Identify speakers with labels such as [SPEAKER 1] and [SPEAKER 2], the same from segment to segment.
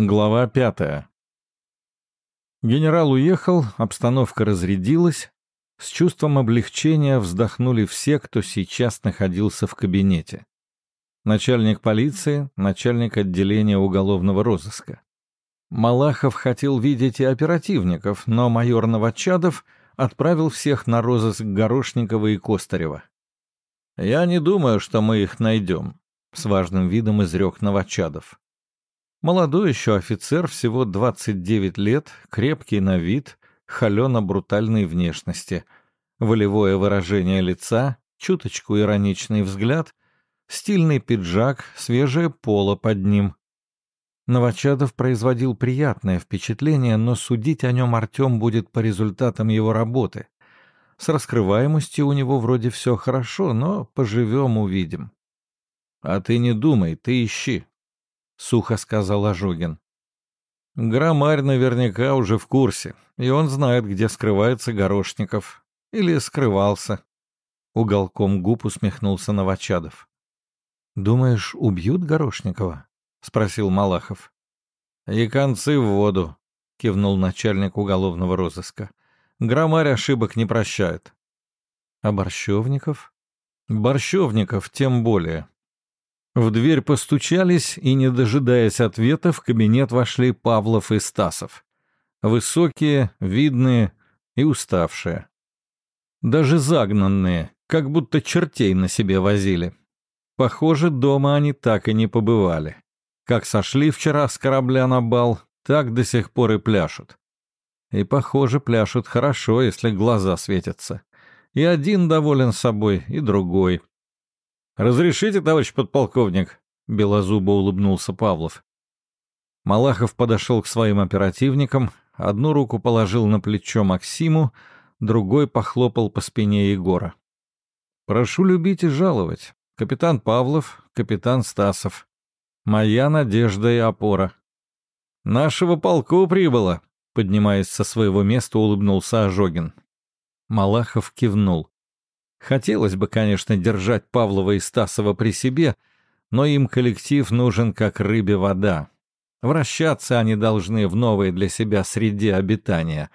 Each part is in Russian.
[SPEAKER 1] Глава пятая. Генерал уехал, обстановка разрядилась. С чувством облегчения вздохнули все, кто сейчас находился в кабинете. Начальник полиции, начальник отделения уголовного розыска. Малахов хотел видеть и оперативников, но майор Новочадов отправил всех на розыск Горошникова и Костарева. «Я не думаю, что мы их найдем», — с важным видом изрек Новочадов. Молодой еще офицер, всего 29 лет, крепкий на вид, холено-брутальной внешности, волевое выражение лица, чуточку ироничный взгляд, стильный пиджак, свежее поло под ним. Новочадов производил приятное впечатление, но судить о нем Артем будет по результатам его работы. С раскрываемостью у него вроде все хорошо, но поживем — увидим. — А ты не думай, ты ищи, — сухо сказал Ожогин. Громарь наверняка уже в курсе, и он знает, где скрывается Горошников. Или скрывался. Уголком губ усмехнулся Новочадов. «Думаешь, убьют Горошникова?» — спросил Малахов. «И концы в воду», — кивнул начальник уголовного розыска. «Громарь ошибок не прощает». «А Борщевников?» «Борщевников тем более. В дверь постучались, и, не дожидаясь ответа, в кабинет вошли Павлов и Стасов. Высокие, видные и уставшие. Даже загнанные, как будто чертей на себе возили. Похоже, дома они так и не побывали. Как сошли вчера с корабля на бал, так до сих пор и пляшут. И, похоже, пляшут хорошо, если глаза светятся. И один доволен собой, и другой. «Разрешите, товарищ подполковник?» — белозубо улыбнулся Павлов. Малахов подошел к своим оперативникам, одну руку положил на плечо Максиму, другой похлопал по спине Егора. «Прошу любить и жаловать. Капитан Павлов, капитан Стасов. Моя надежда и опора». «Нашего полку прибыло», — поднимаясь со своего места, улыбнулся Ожогин. Малахов кивнул. Хотелось бы, конечно, держать Павлова и Стасова при себе, но им коллектив нужен как рыбе вода. Вращаться они должны в новой для себя среде обитания,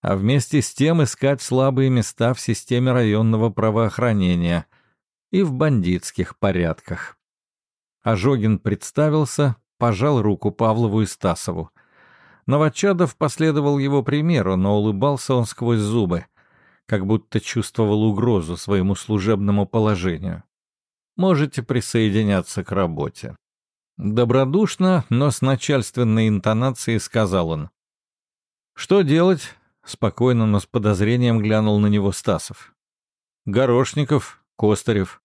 [SPEAKER 1] а вместе с тем искать слабые места в системе районного правоохранения и в бандитских порядках. Ожогин представился, пожал руку Павлову и Стасову. Новочадов последовал его примеру, но улыбался он сквозь зубы — как будто чувствовал угрозу своему служебному положению. Можете присоединяться к работе. Добродушно, но с начальственной интонацией сказал он. «Что делать?» — спокойно, но с подозрением глянул на него Стасов. «Горошников, Костарев».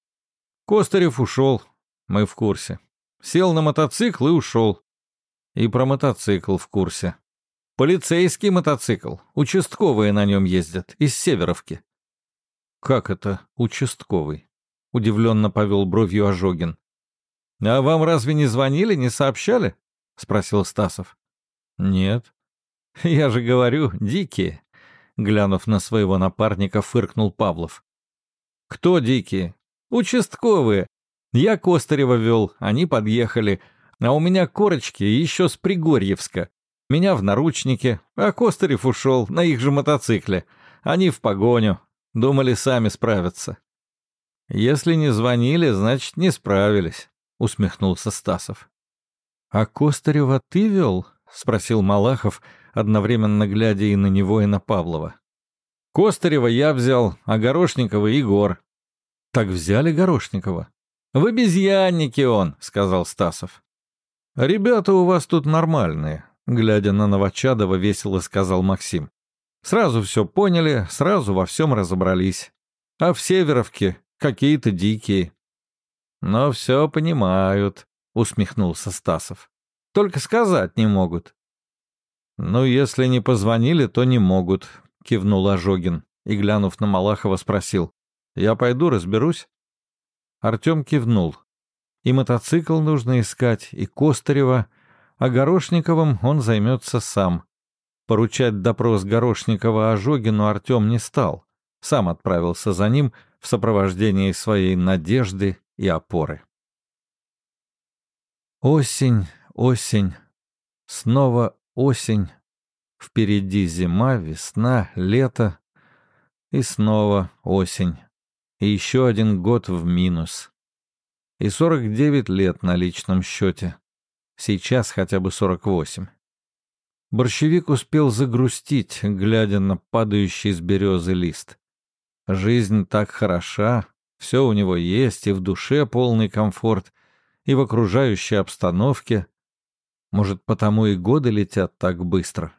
[SPEAKER 1] «Костарев ушел. Мы в курсе. Сел на мотоцикл и ушел. И про мотоцикл в курсе. Полицейский мотоцикл. Участковые на нем ездят. Из Северовки. Как это участковый? Удивленно повел бровью Ожогин. А вам разве не звонили, не сообщали? Спросил Стасов. Нет. Я же говорю, дикие. Глянув на своего напарника, фыркнул Павлов. Кто дикие? Участковые. Я Костарева вел, они подъехали. А у меня корочки еще с Пригорьевска. Меня в наручнике, а Костырев ушел на их же мотоцикле. Они в погоню. Думали, сами справятся. Если не звонили, значит, не справились, усмехнулся Стасов. А Костырева ты вел? спросил Малахов, одновременно глядя и на него, и на Павлова. Костырева я взял, а Горошникова Егор. Так взяли Горошникова. В обезьяннике он, сказал Стасов. Ребята у вас тут нормальные, Глядя на Новочадова, весело сказал Максим. Сразу все поняли, сразу во всем разобрались. А в Северовке какие-то дикие. Но все понимают, усмехнулся Стасов. Только сказать не могут. Ну, если не позвонили, то не могут, кивнул Ожогин и, глянув на Малахова, спросил. Я пойду разберусь? Артем кивнул. И мотоцикл нужно искать, и Костарева — а Горошниковым он займется сам. Поручать допрос Горошникова Ожогину Артем не стал. Сам отправился за ним в сопровождении своей надежды и опоры. Осень, осень. Снова осень, впереди зима, весна, лето и снова осень. И еще один год в минус. И 49 лет на личном счете. Сейчас хотя бы 48. Борщевик успел загрустить, глядя на падающий с березы лист. Жизнь так хороша, все у него есть, и в душе полный комфорт, и в окружающей обстановке. Может, потому и годы летят так быстро.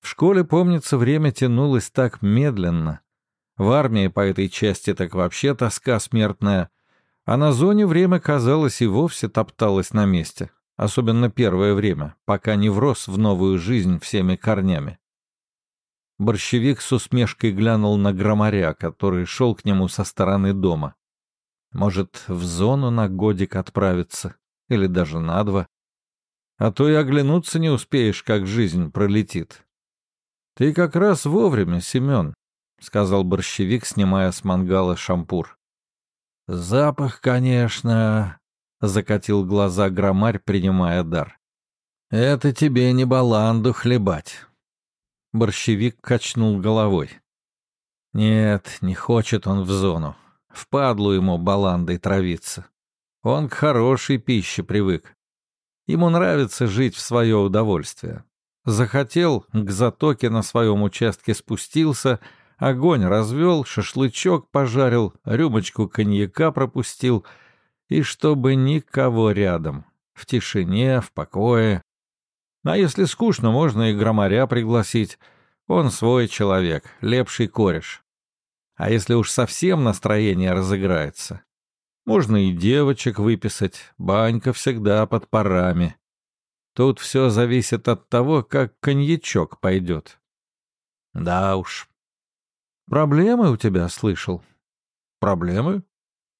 [SPEAKER 1] В школе, помнится, время тянулось так медленно. В армии по этой части так вообще тоска смертная. А на зоне время, казалось, и вовсе топталось на месте. Особенно первое время, пока не врос в новую жизнь всеми корнями. Борщевик с усмешкой глянул на громаря, который шел к нему со стороны дома. Может, в зону на годик отправиться, или даже на два. А то и оглянуться не успеешь, как жизнь пролетит. — Ты как раз вовремя, Семен, — сказал борщевик, снимая с мангала шампур. — Запах, конечно, — закатил глаза громарь, принимая дар. — Это тебе не баланду хлебать. Борщевик качнул головой. Нет, не хочет он в зону. Впадлу ему баландой травиться. Он к хорошей пище привык. Ему нравится жить в свое удовольствие. Захотел, к затоке на своем участке спустился, огонь развел, шашлычок пожарил, рюмочку коньяка пропустил, и чтобы никого рядом, в тишине, в покое, а если скучно, можно и громаря пригласить. Он свой человек, лепший кореш. А если уж совсем настроение разыграется, можно и девочек выписать, банька всегда под парами. Тут все зависит от того, как коньячок пойдет. Да уж. Проблемы у тебя, слышал? Проблемы?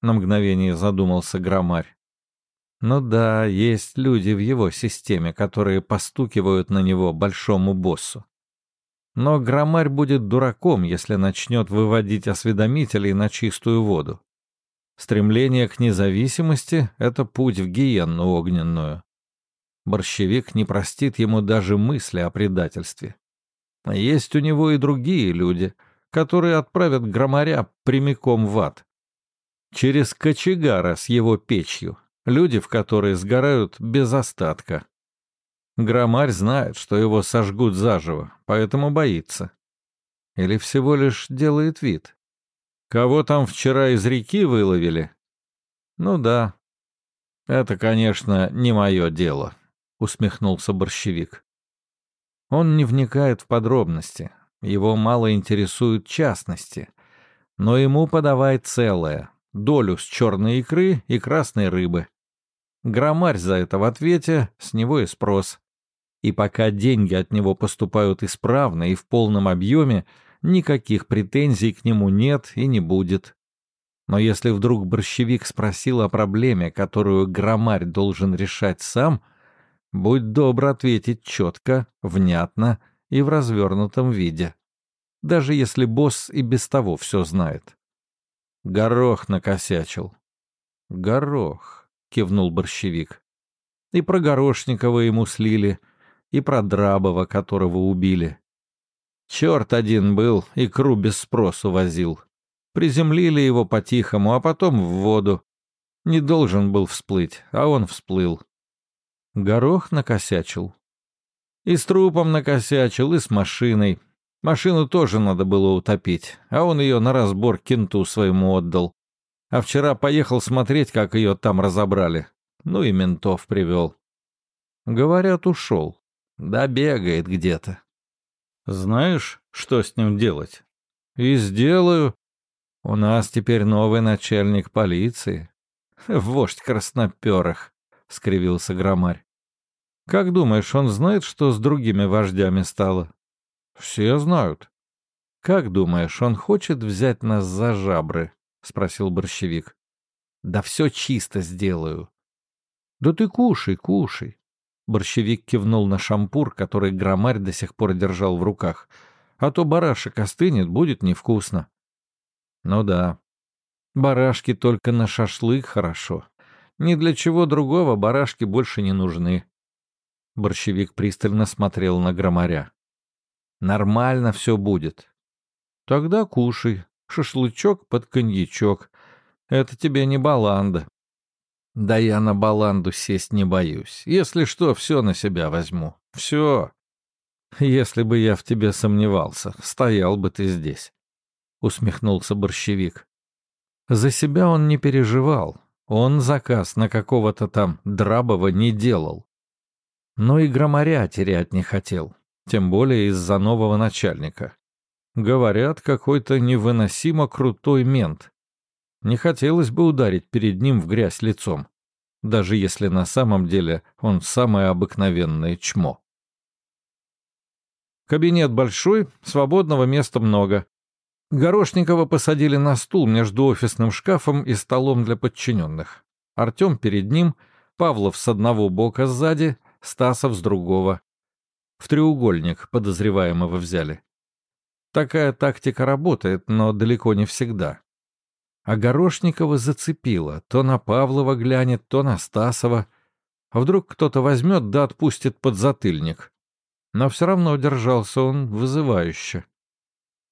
[SPEAKER 1] На мгновение задумался громарь. Ну да, есть люди в его системе, которые постукивают на него большому боссу. Но громарь будет дураком, если начнет выводить осведомителей на чистую воду. Стремление к независимости — это путь в гиенну огненную. Борщевик не простит ему даже мысли о предательстве. Есть у него и другие люди, которые отправят громаря прямиком в ад. Через кочегара с его печью, люди, в которые сгорают без остатка. Громарь знает, что его сожгут заживо, поэтому боится. Или всего лишь делает вид. Кого там вчера из реки выловили? Ну да. Это, конечно, не мое дело, усмехнулся борщевик. Он не вникает в подробности, его мало интересуют частности, но ему подавай целое, долю с черной икры и красной рыбы. Громарь за это в ответе, с него и спрос. И пока деньги от него поступают исправно и в полном объеме, никаких претензий к нему нет и не будет. Но если вдруг борщевик спросил о проблеме, которую громарь должен решать сам, будь добр ответить четко, внятно и в развернутом виде. Даже если босс и без того все знает. Горох накосячил. Горох кивнул борщевик. И про Горошникова ему слили, и про Драбова, которого убили. Черт один был, икру без спросу возил. Приземлили его по-тихому, а потом в воду. Не должен был всплыть, а он всплыл. Горох накосячил. И с трупом накосячил, и с машиной. Машину тоже надо было утопить, а он ее на разбор кенту своему отдал. А вчера поехал смотреть, как ее там разобрали. Ну и ментов привел. Говорят, ушел. Да бегает где-то. Знаешь, что с ним делать? И сделаю. У нас теперь новый начальник полиции. Вождь красноперых, — скривился громарь. Как думаешь, он знает, что с другими вождями стало? Все знают. Как думаешь, он хочет взять нас за жабры? — спросил борщевик. «Да все чисто сделаю». «Да ты кушай, кушай». Борщевик кивнул на шампур, который громарь до сих пор держал в руках. «А то барашек остынет, будет невкусно». «Ну да. Барашки только на шашлык хорошо. Ни для чего другого барашки больше не нужны». Борщевик пристально смотрел на громаря. Нормально все будет. Тогда кушай. Шашлычок под коньячок. Это тебе не баланда. Да я на баланду сесть не боюсь. Если что, все на себя возьму. Все. Если бы я в тебе сомневался, стоял бы ты здесь. Усмехнулся борщевик. За себя он не переживал. Он заказ на какого-то там Драбова не делал. Но и громаря терять не хотел, тем более из-за нового начальника. Говорят, какой-то невыносимо крутой мент. Не хотелось бы ударить перед ним в грязь лицом, даже если на самом деле он самое обыкновенное чмо. Кабинет большой, свободного места много. Горошникова посадили на стул между офисным шкафом и столом для подчиненных. Артем перед ним, Павлов с одного бока сзади, Стасов с другого. В треугольник подозреваемого взяли. Такая тактика работает, но далеко не всегда. А Горошникова зацепила. То на Павлова глянет, то на Стасова. А вдруг кто-то возьмет да отпустит под затыльник. Но все равно держался он вызывающе.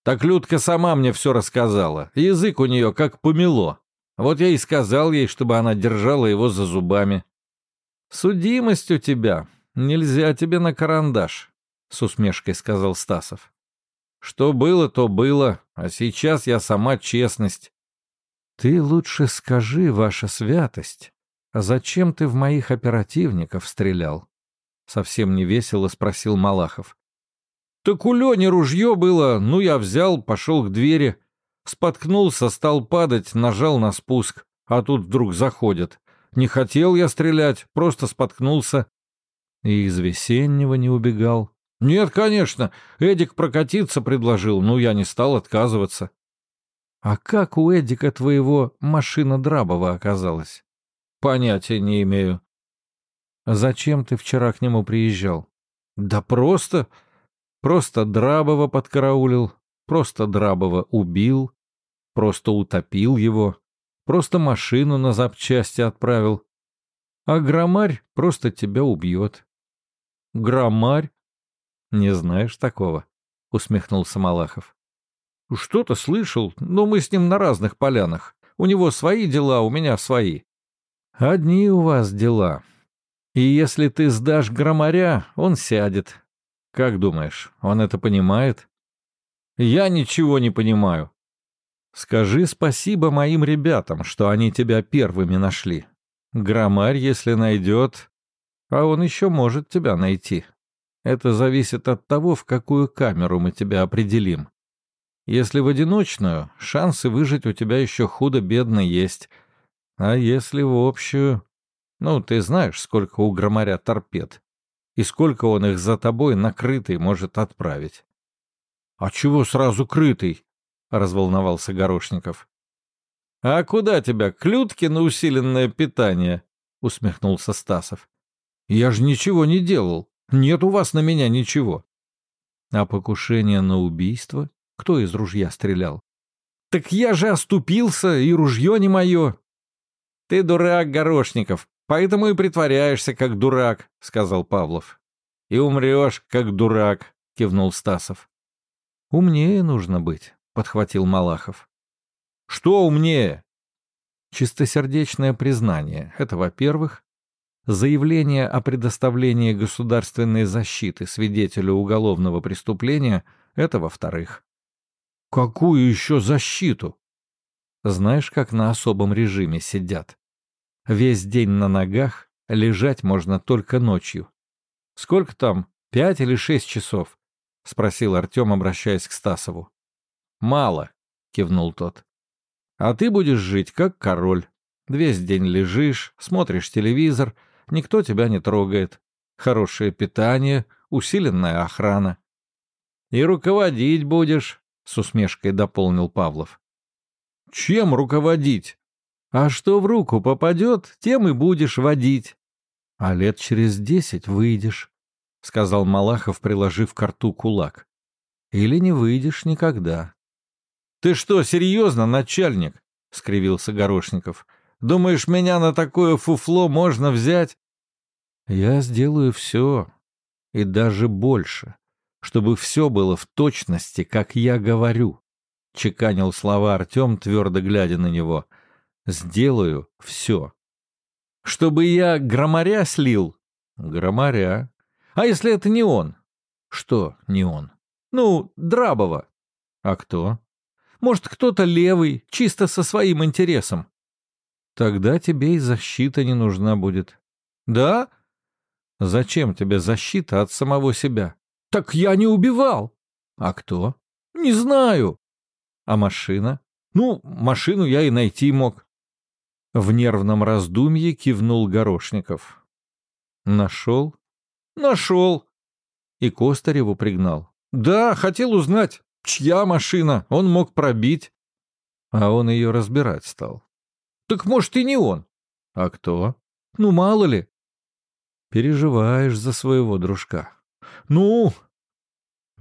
[SPEAKER 1] Так Людка сама мне все рассказала. Язык у нее как помело. Вот я и сказал ей, чтобы она держала его за зубами. «Судимость у тебя. Нельзя тебе на карандаш», — с усмешкой сказал Стасов. «Что было, то было, а сейчас я сама честность». «Ты лучше скажи, ваша святость, а зачем ты в моих оперативников стрелял?» Совсем невесело спросил Малахов. Так у Лени ружье было, ну я взял, пошел к двери. Споткнулся, стал падать, нажал на спуск, а тут вдруг заходят. Не хотел я стрелять, просто споткнулся. И из весеннего не убегал. Нет, конечно, Эдик прокатиться предложил, но я не стал отказываться. А как у Эдика твоего машина Драбова оказалась? Понятия не имею. Зачем ты вчера к нему приезжал? Да просто... Просто Драбова подкараулил, просто Драбова убил, просто утопил его, просто машину на запчасти отправил. А громарь просто тебя убьет. Громарь? Не знаешь такого? Усмехнулся Малахов. Что-то слышал, но мы с ним на разных полянах. У него свои дела, у меня свои. Одни у вас дела. И если ты сдашь громаря, он сядет, как думаешь, он это понимает? Я ничего не понимаю. Скажи спасибо моим ребятам, что они тебя первыми нашли. Громарь, если найдет, а он еще может тебя найти. Это зависит от того, в какую камеру мы тебя определим. Если в одиночную, шансы выжить у тебя еще худо-бедно есть. А если в общую... Ну, ты знаешь, сколько у громаря торпед и сколько он их за тобой накрытый может отправить. — А чего сразу крытый? — разволновался Горошников. — А куда тебя, клютки на усиленное питание? — усмехнулся Стасов. — Я же ничего не делал. Нет у вас на меня ничего. — А покушение на убийство? Кто из ружья стрелял? — Так я же оступился, и ружье не мое. — Ты дурак, Горошников, Поэтому и притворяешься, как дурак, — сказал Павлов. — И умрешь, как дурак, — кивнул Стасов. — Умнее нужно быть, — подхватил Малахов. — Что умнее? Чистосердечное признание — это, во-первых, заявление о предоставлении государственной защиты свидетелю уголовного преступления — это, во-вторых. — Какую еще защиту? Знаешь, как на особом режиме сидят? Весь день на ногах, лежать можно только ночью. Сколько там, пять или шесть часов? — спросил Артем, обращаясь к Стасову. «Мало», — кивнул тот. «А ты будешь жить как король. Весь день лежишь, смотришь телевизор, никто тебя не трогает. Хорошее питание, усиленная охрана». «И руководить будешь», — с усмешкой дополнил Павлов. «Чем руководить?» А что в руку попадет, тем и будешь водить. А лет через десять выйдешь, — сказал Малахов, приложив к рту кулак. Или не выйдешь никогда. — Ты что, серьезно, начальник? — скривился Горошников. — Думаешь, меня на такое фуфло можно взять? Я сделаю все, и даже больше, чтобы все было в точности, как я говорю, — чеканил слова Артем, твердо глядя на него. Сделаю все. Чтобы я громаря слил? Громаря. А если это не он? Что не он? Ну, Драбова. А кто? Может, кто-то левый, чисто со своим интересом. Тогда тебе и защита не нужна будет. Да? Зачем тебе защита от самого себя? Так я не убивал. А кто? Не знаю. А машина? Ну, машину я и найти мог. В нервном раздумье кивнул Горошников. Нашел? Нашел. И Костареву пригнал. Да, хотел узнать, чья машина, он мог пробить. А он ее разбирать стал. Так может и не он. А кто? Ну, мало ли. Переживаешь за своего дружка. Ну,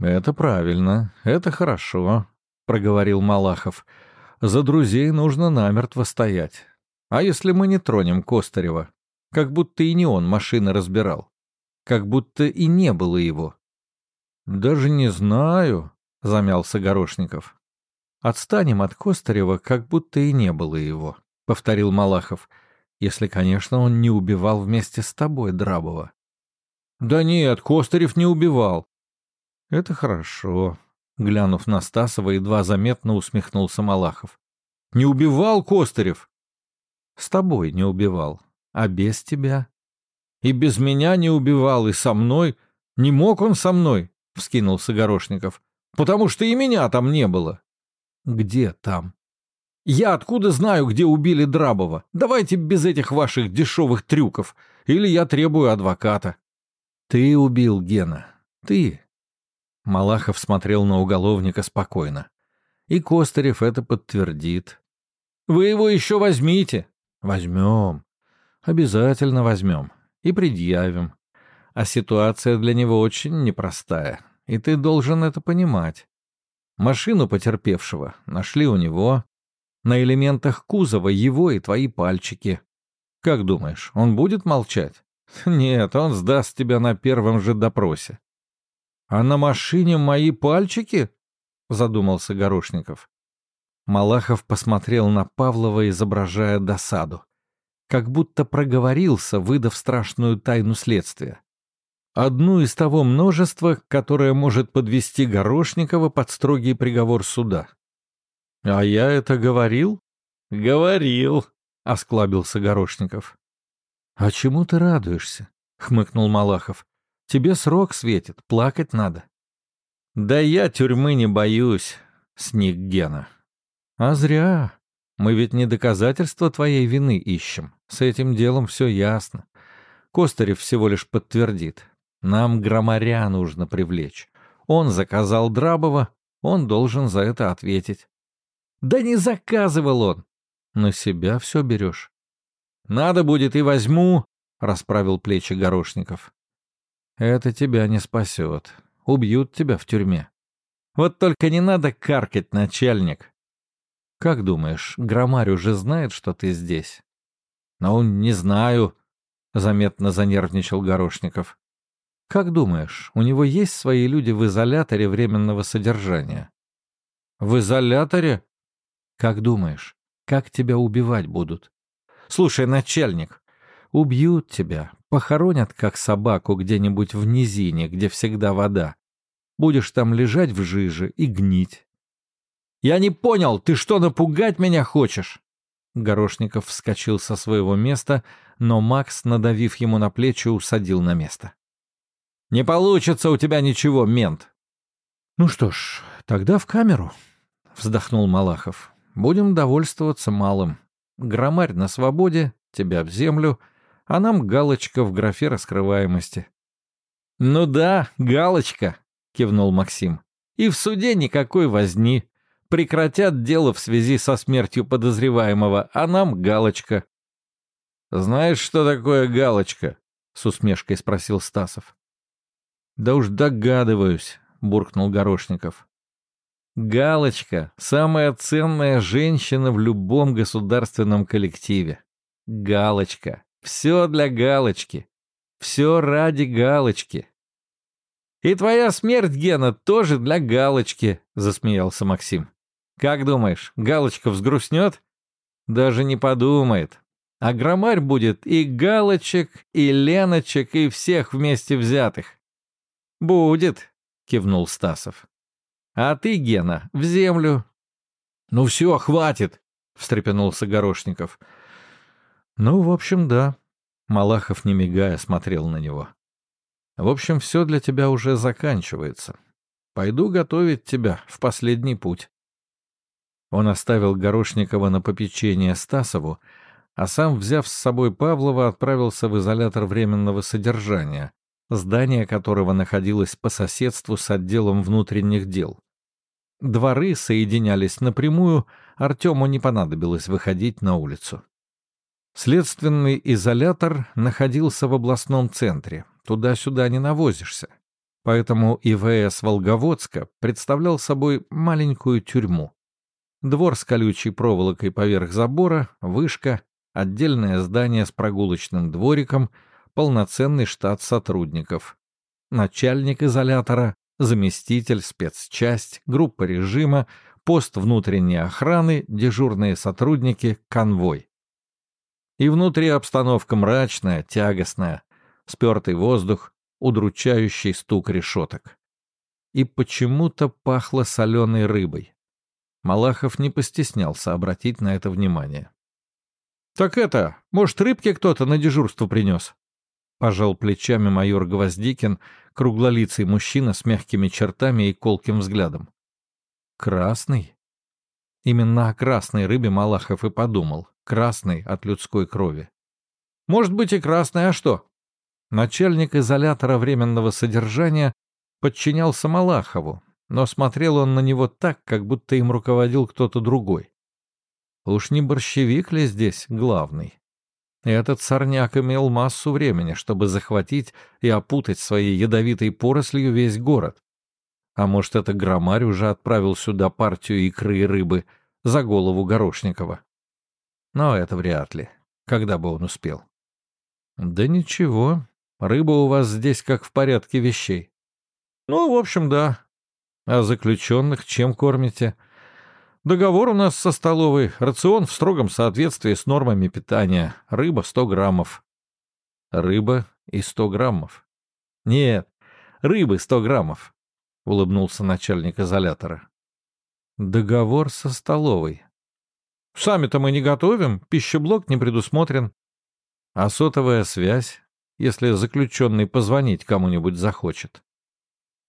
[SPEAKER 1] это правильно, это хорошо, проговорил Малахов. За друзей нужно намертво стоять. А если мы не тронем Костарева? Как будто и не он машины разбирал. Как будто и не было его. Даже не знаю, замялся Горошников. Отстанем от Костарева, как будто и не было его, повторил Малахов. Если, конечно, он не убивал вместе с тобой Драбова. Да нет, Костарев не убивал. Это хорошо. Глянув на Стасова, едва заметно усмехнулся Малахов. Не убивал Костарев? С тобой не убивал, а без тебя. И без меня не убивал, и со мной. Не мог он со мной, — вскинулся Горошников. Потому что и меня там не было. Где там? Я откуда знаю, где убили Драбова? Давайте без этих ваших дешевых трюков. Или я требую адвоката. Ты убил Гена. Ты. Малахов смотрел на уголовника спокойно. И Костарев это подтвердит. Вы его еще возьмите. Возьмем. Обязательно возьмем. И предъявим. А ситуация для него очень непростая. И ты должен это понимать. Машину потерпевшего нашли у него, на элементах кузова его и твои пальчики. Как думаешь, он будет молчать? Нет, он сдаст тебя на первом же допросе. А на машине мои пальчики? Задумался Горошников. Малахов посмотрел на Павлова, изображая досаду. Как будто проговорился, выдав страшную тайну следствия. Одну из того множества, которое может подвести Горошникова под строгий приговор суда. «А я это говорил?» «Говорил», — осклабился Горошников. «А чему ты радуешься?» — хмыкнул Малахов. «Тебе срок светит, плакать надо». «Да я тюрьмы не боюсь», — сник Гена. «А зря. Мы ведь не доказательства твоей вины ищем. С этим делом все ясно. Костарев всего лишь подтвердит. Нам громаря нужно привлечь. Он заказал Драбова, он должен за это ответить. Да не заказывал он. На себя все берешь. Надо будет и возьму, расправил плечи Горошников. Это тебя не спасет. Убьют тебя в тюрьме. Вот только не надо каркать, начальник. Как думаешь, Громарь уже знает, что ты здесь? Ну, не знаю, заметно занервничал Горошников. Как думаешь, у него есть свои люди в изоляторе временного содержания? В изоляторе? Как думаешь, как тебя убивать будут? Слушай, начальник, убьют тебя, похоронят как собаку где-нибудь в низине, где всегда вода. Будешь там лежать в жиже и гнить. Я не понял, ты что, напугать меня хочешь? Горошников вскочил со своего места, но Макс, надавив ему на плечи, усадил на место. «Не получится у тебя ничего, мент!» «Ну что ж, тогда в камеру», — вздохнул Малахов. Будем довольствоваться малым. Громарь на свободе, тебя в землю, а нам галочка в графе раскрываемости. «Ну да, галочка», — кивнул Максим. «И в суде никакой возни. Прекратят дело в связи со смертью подозреваемого, а нам галочка». «Знаешь, что такое галочка?» — с усмешкой спросил Стасов. «Да уж догадываюсь», — буркнул Горошников. Галочка — самая ценная женщина в любом государственном коллективе. Галочка. Все для галочки. Все ради галочки. «И твоя смерть, Гена, тоже для галочки», — засмеялся Максим. «Как думаешь, галочка взгрустнет?» «Даже не подумает. А громарь будет и галочек, и леночек, и всех вместе взятых». «Будет», — кивнул Стасов. «А ты, Гена, в землю». «Ну все, хватит», — встрепенулся Горошников. «Ну, в общем, да». Малахов, не мигая, смотрел на него. В общем, все для тебя уже заканчивается. Пойду готовить тебя в последний путь. Он оставил Горошникова на попечение Стасову, а сам, взяв с собой Павлова, отправился в изолятор временного содержания, здание которого находилось по соседству с отделом внутренних дел. Дворы соединялись напрямую, Артему не понадобилось выходить на улицу. Следственный изолятор находился в областном центре, туда-сюда не навозишься. Поэтому ИВС Волговодска представлял собой маленькую тюрьму. Двор с колючей проволокой поверх забора, вышка, отдельное здание с прогулочным двориком, полноценный штат сотрудников. Начальник изолятора, заместитель, спецчасть, группа режима, пост внутренней охраны, дежурные сотрудники, конвой. И внутри обстановка мрачная, тягостная, спертый воздух, удручающий стук решеток. И почему-то пахло соленой рыбой. Малахов не постеснялся обратить на это внимание. «Так это, может, рыбки кто-то на дежурство принес?» Пожал плечами майор Гвоздикин, круглолицый мужчина с мягкими чертами и колким взглядом. «Красный?» Именно о красной рыбе Малахов и подумал. Красный от людской крови. «Может быть и красный, а что?» Начальник изолятора временного содержания подчинялся Малахову, но смотрел он на него так, как будто им руководил кто-то другой. Уж не борщевик ли здесь главный? Этот сорняк имел массу времени, чтобы захватить и опутать своей ядовитой порослью весь город. А может, это громарь уже отправил сюда партию икры и рыбы за голову Горошникова? Но это вряд ли. Когда бы он успел? Да ничего, Рыба у вас здесь как в порядке вещей. Ну, в общем, да. А заключенных чем кормите? Договор у нас со столовой. Рацион в строгом соответствии с нормами питания. Рыба 100 граммов. Рыба и 100 граммов. Нет, рыбы 100 граммов, — улыбнулся начальник изолятора. Договор со столовой. Сами-то мы не готовим, пищеблок не предусмотрен. А сотовая связь? если заключенный позвонить кому-нибудь захочет.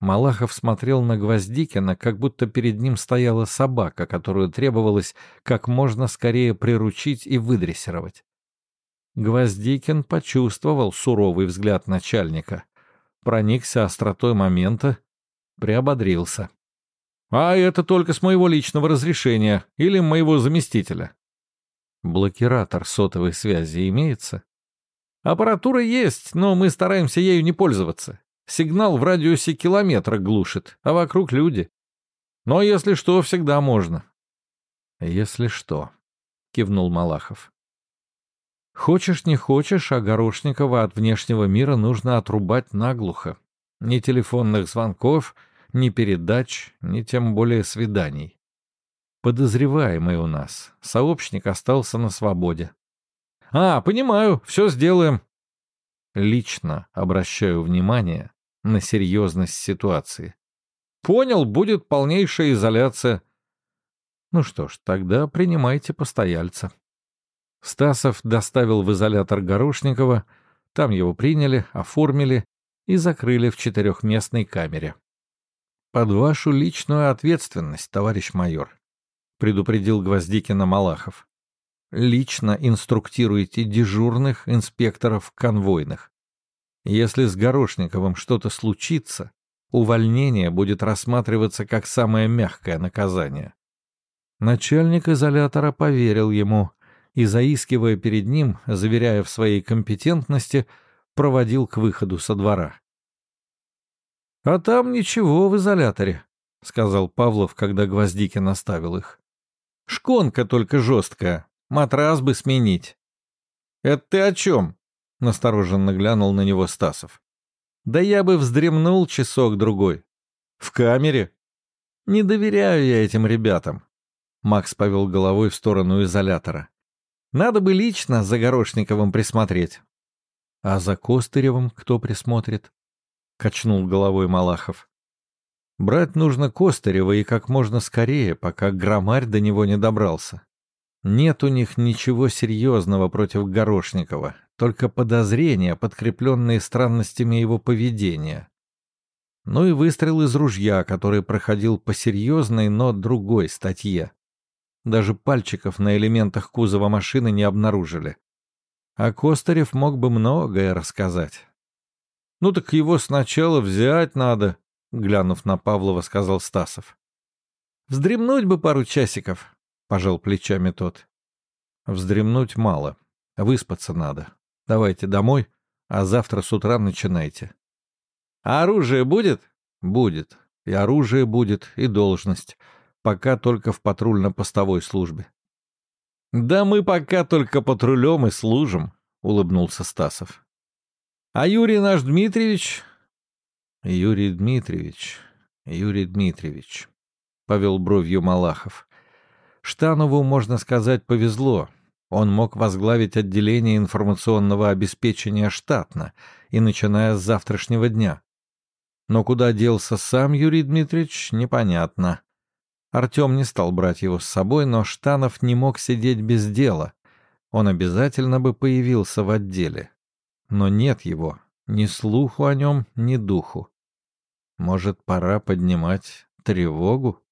[SPEAKER 1] Малахов смотрел на Гвоздикина, как будто перед ним стояла собака, которую требовалось как можно скорее приручить и выдрессировать. Гвоздикин почувствовал суровый взгляд начальника, проникся остротой момента, приободрился. «А это только с моего личного разрешения или моего заместителя». «Блокиратор сотовой связи имеется?» Аппаратура есть, но мы стараемся ею не пользоваться. Сигнал в радиусе километра глушит, а вокруг люди. Но если что, всегда можно. Если что, кивнул Малахов. Хочешь, не хочешь, а Горошникова от внешнего мира нужно отрубать наглухо. Ни телефонных звонков, ни передач, ни тем более свиданий. Подозреваемый у нас. Сообщник остался на свободе. «А, понимаю, все сделаем». Лично обращаю внимание на серьезность ситуации. «Понял, будет полнейшая изоляция». Ну что ж, тогда принимайте постояльца. Стасов доставил в изолятор Горошникова, там его приняли, оформили и закрыли в четырехместной камере. «Под вашу личную ответственность, товарищ майор», — предупредил Гвоздикина Малахов лично инструктируете дежурных инспекторов конвойных. Если с Горошниковым что-то случится, увольнение будет рассматриваться как самое мягкое наказание. Начальник изолятора поверил ему и, заискивая перед ним, заверяя в своей компетентности, проводил к выходу со двора. — А там ничего в изоляторе, — сказал Павлов, когда Гвоздикин оставил их. — Шконка только жесткая, Матрас бы сменить. Это ты о чем? — настороженно глянул на него Стасов. «Да я бы вздремнул часок-другой. В камере?» «Не доверяю я этим ребятам», — Макс повел головой в сторону изолятора. «Надо бы лично за Горошниковым присмотреть». «А за Костыревым кто присмотрит?» — качнул головой Малахов. «Брать нужно Костырева и как можно скорее, пока громарь до него не добрался. Нет у них ничего серьезного против Горошникова, только подозрения, подкрепленные странностями его поведения. Ну и выстрел из ружья, который проходил по серьезной, но другой статье. Даже пальчиков на элементах кузова машины не обнаружили. А Костарев мог бы многое рассказать. «Ну так его сначала взять надо», — глянув на Павлова, сказал Стасов. «Вздремнуть бы пару часиков», — пожал плечами тот. «Вздремнуть мало. Выспаться надо. Давайте домой, а завтра с утра начинайте». «А оружие будет?» «Будет. И оружие будет, и должность. Пока только в патрульно-постовой службе». «Да мы пока только патрулем и служим», — улыбнулся Стасов. «А Юрий наш Дмитриевич?» «Юрий Дмитриевич, Юрий Дмитриевич», — повел бровью Малахов. Штанову, можно сказать, повезло. Он мог возглавить отделение информационного обеспечения штатно и начиная с завтрашнего дня. Но куда делся сам Юрий Дмитриевич, непонятно. Артем не стал брать его с собой, но Штанов не мог сидеть без дела. Он обязательно бы появился в отделе. Но нет его, ни слуху о нем, ни духу. Может, пора поднимать тревогу?